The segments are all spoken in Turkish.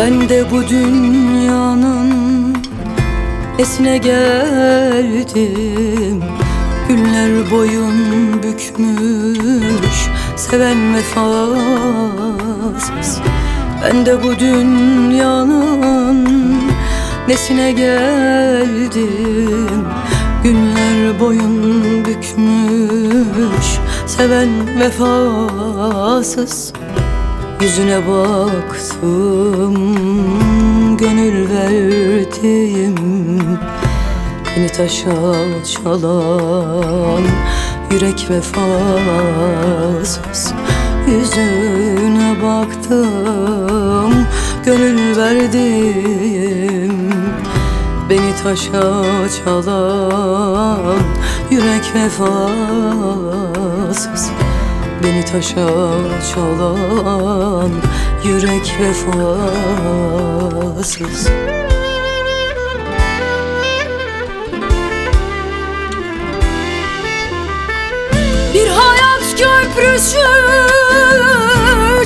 Ben de bu dünyanın esine geldim. Günler boyun bükmüş seven vefasız. Ben de bu dünyanın nesine geldim. Günler boyun bükmüş seven vefasız Yüzüne baktım Gönül verdim Beni taşa çalan Yürek vefasız Yüzüne baktım Gönül verdim Beni taşa çalan Yürek vefasız Beni taşa çalan yürek vefasız. Bir hayat köprüsü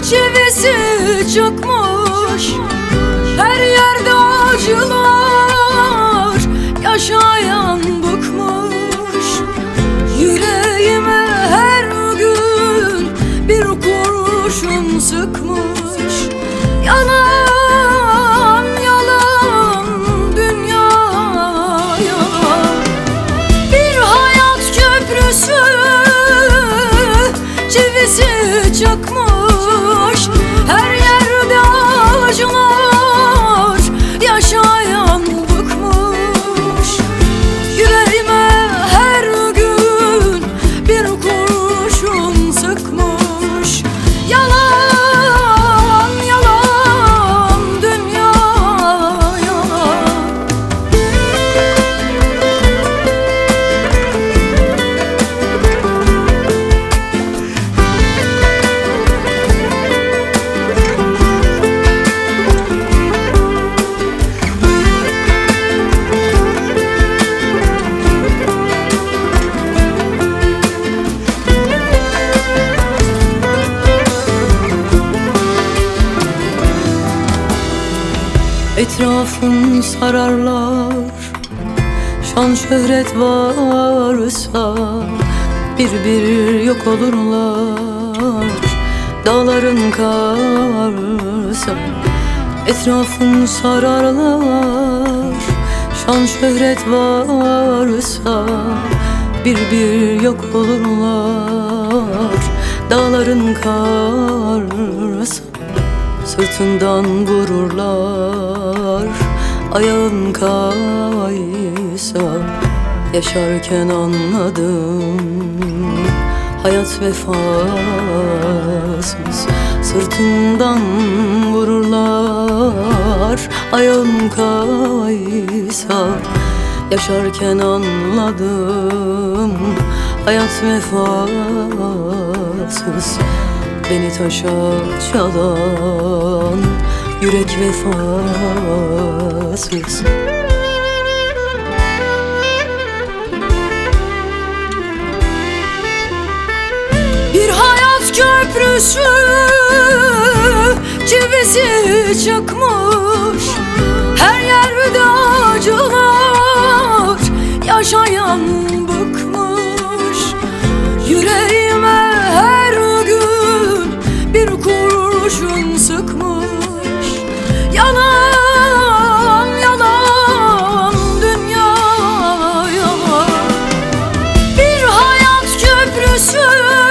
çivisi çıkmış çıkmış Her yerde acılar Etrafın sararlar. Şan şöhret varsa Bir bir yok olurlar. Dağların karsa Etrafın sararlar. Şan şöhret varsa Bir bir yok olurlar. Dağların karsa Sırtından vururlar. Ayağın kaysa Yaşarken anladım. Hayat vefasız Sırtından vururlar. Ayağın kaysa Yaşarken anladım. Hayat vefasız Beni taşa çalan Yürek vefasız Bir hayat köprüsü çivisi çıkmış Aşkım